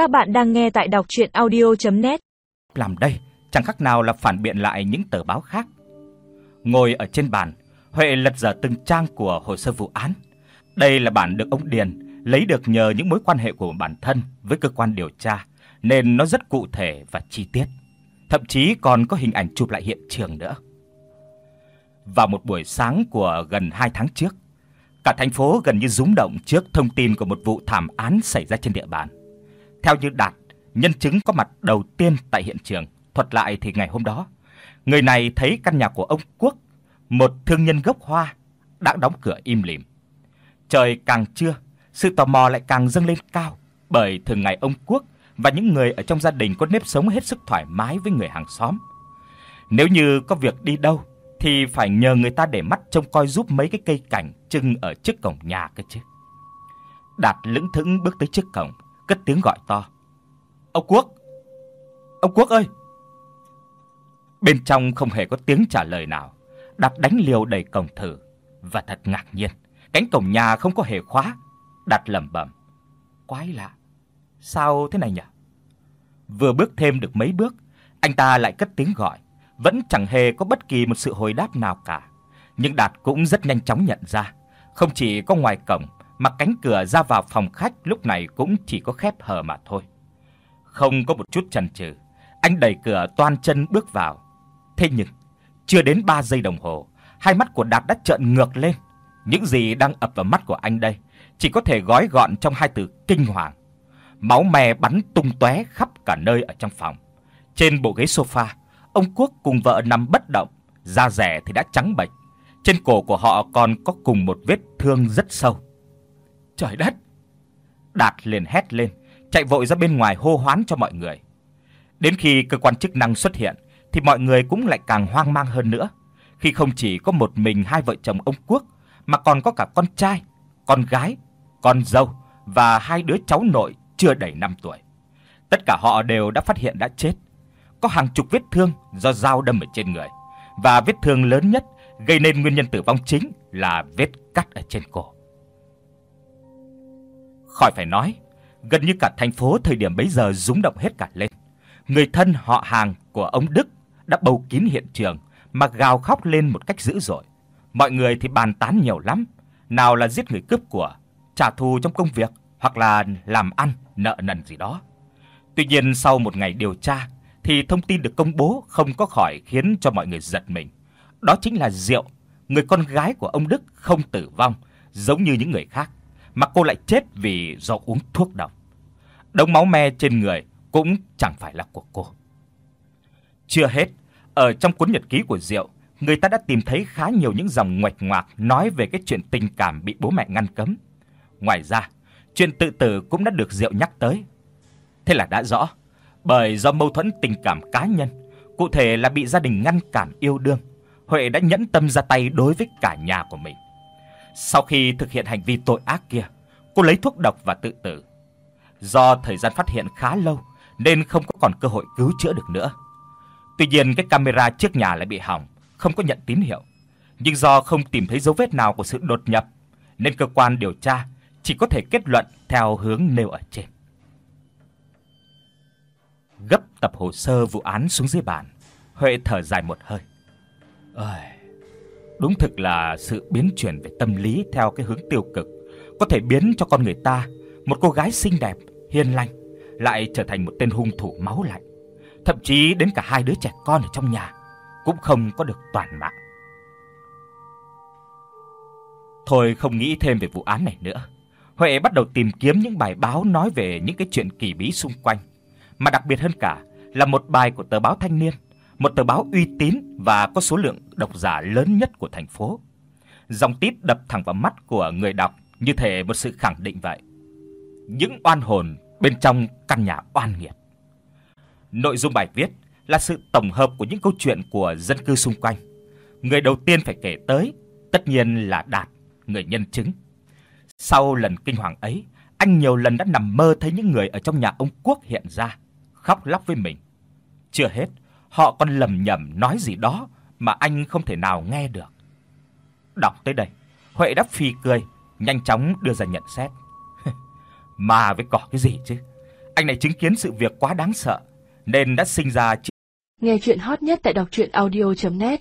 Các bạn đang nghe tại đọc audio net Làm đây chẳng khác nào là phản biện lại những tờ báo khác. Ngồi ở trên bàn, Huệ lật dở từng trang của hồ sơ vụ án. Đây là bản được ông Điền lấy được nhờ những mối quan hệ của bản thân với cơ quan điều tra, nên nó rất cụ thể và chi tiết. Thậm chí còn có hình ảnh chụp lại hiện trường nữa. Vào một buổi sáng của gần 2 tháng trước, cả thành phố gần như rúng động trước thông tin của một vụ thảm án xảy ra trên địa bàn. Theo như Đạt, nhân chứng có mặt đầu tiên tại hiện trường, thuật lại thì ngày hôm đó, người này thấy căn nhà của ông Quốc, một thương nhân gốc Hoa, đã đóng cửa im lìm. Trời càng trưa, sự tò mò lại càng dâng lên cao, bởi thường ngày ông Quốc và những người ở trong gia đình có nếp sống hết sức thoải mái với người hàng xóm. Nếu như có việc đi đâu thì phải nhờ người ta để mắt trông coi giúp mấy cái cây cảnh trưng ở trước cổng nhà cơ chứ. Đạt lững thững bước tới trước cổng, cất tiếng gọi to. "Ông Quốc! Ông Quốc ơi!" Bên trong không hề có tiếng trả lời nào. Đạt đánh liều đẩy cổng thử và thật ngạc nhiên, cánh cổng nhà không có hề khóa. Đạt lẩm bẩm, quái lạ, sao thế này nhỉ? Vừa bước thêm được mấy bước, anh ta lại cất tiếng gọi, vẫn chẳng hề có bất kỳ một sự hồi đáp nào cả. Nhưng Đạt cũng rất nhanh chóng nhận ra, không chỉ có ngoài cổng mà cánh cửa ra vào phòng khách lúc này cũng chỉ có khép hờ mà thôi. Không có một chút chần chừ, anh đẩy cửa toan chân bước vào. Thế nhưng, chưa đến 3 giây đồng hồ, hai mắt của Đạt đã trợn ngược lên. Những gì đang ập vào mắt của anh đây chỉ có thể gói gọn trong hai từ kinh hoàng. Máu me bắn tung tóe khắp cả nơi ở trong phòng. Trên bộ ghế sofa, ông Quốc cùng vợ nằm bất động, da rẻ thì đã trắng bệch. Trên cổ của họ còn có cùng một vết thương rất sâu. Trời đất! Đạt liền hét lên, chạy vội ra bên ngoài hô hoán cho mọi người. Đến khi cơ quan chức năng xuất hiện thì mọi người cũng lại càng hoang mang hơn nữa, khi không chỉ có một mình hai vợ chồng ông Quốc mà còn có cả con trai, con gái, con dâu và hai đứa cháu nội chưa đầy 5 tuổi. Tất cả họ đều đã phát hiện đã chết. Có hàng chục vết thương do dao đâm ở trên người và vết thương lớn nhất gây nên nguyên nhân tử vong chính là vết cắt ở trên cổ. Khỏi phải nói, gần như cả thành phố thời điểm bấy giờ rúng động hết cả lên. Người thân họ hàng của ông Đức đã bầu kín hiện trường mà gào khóc lên một cách dữ dội. Mọi người thì bàn tán nhiều lắm, nào là giết người cướp của, trả thù trong công việc hoặc là làm ăn nợ nần gì đó. Tuy nhiên sau một ngày điều tra thì thông tin được công bố không có khỏi khiến cho mọi người giật mình. Đó chính là Diệu, người con gái của ông Đức không tử vong giống như những người khác, mà cô lại chết vì do uống thuốc độc. Đống máu me trên người cũng chẳng phải là của cô. Chưa hết, ở trong cuốn nhật ký của Diệu, người ta đã tìm thấy khá nhiều những dòng ngoạch ngoạc nói về cái chuyện tình cảm bị bố mẹ ngăn cấm. Ngoài ra, chuyện tự tử cũng đã được Diệu nhắc tới. Thế là đã rõ, bởi do mâu thuẫn tình cảm cá nhân, cụ thể là bị gia đình ngăn cản yêu đương, Huệ đã nhẫn tâm ra tay đối với cả nhà của mình. Sau khi thực hiện hành vi tội ác kia, cô lấy thuốc độc và tự tử. Do thời gian phát hiện khá lâu nên không có còn cơ hội cứu chữa được nữa. Tuy nhiên cái camera trước nhà lại bị hỏng, không có nhận tín hiệu. Nhưng do không tìm thấy dấu vết nào của sự đột nhập nên cơ quan điều tra chỉ có thể kết luận theo hướng nêu ở trên. Gấp tập hồ sơ vụ án xuống dưới bàn, Huệ thở dài một hơi. Ơi, đúng thực là sự biến chuyển về tâm lý theo cái hướng tiêu cực có thể biến cho con người ta, một cô gái xinh đẹp, hiền lành lại trở thành một tên hung thủ máu lạnh. Thậm chí đến cả hai đứa trẻ con ở trong nhà cũng không có được toàn mạng. Thôi không nghĩ thêm về vụ án này nữa. Huệ bắt đầu tìm kiếm những bài báo nói về những cái chuyện kỳ bí xung quanh, mà đặc biệt hơn cả là một bài của tờ báo Thanh niên, một tờ báo uy tín và có số lượng độc giả lớn nhất của thành phố. Dòng tít đập thẳng vào mắt của người đọc như thể một sự khẳng định vậy. Những oan hồn bên trong căn nhà oan nghiệt. Nội dung bài viết là sự tổng hợp của những câu chuyện của dân cư xung quanh. Người đầu tiên phải kể tới tất nhiên là Đạt, người nhân chứng. Sau lần kinh hoàng ấy, anh nhiều lần đã nằm mơ thấy những người ở trong nhà ông Quốc hiện ra, khóc lóc với mình. Chưa hết, họ còn lầm nhầm nói gì đó mà anh không thể nào nghe được. Đọc tới đây, Huệ đáp phì cười, nhanh chóng đưa ra nhận xét. mà với cỏ cái gì chứ? Anh này chứng kiến sự việc quá đáng sợ nên đã sinh ra Nghe truyện hot nhất tại doctruyenaudio.net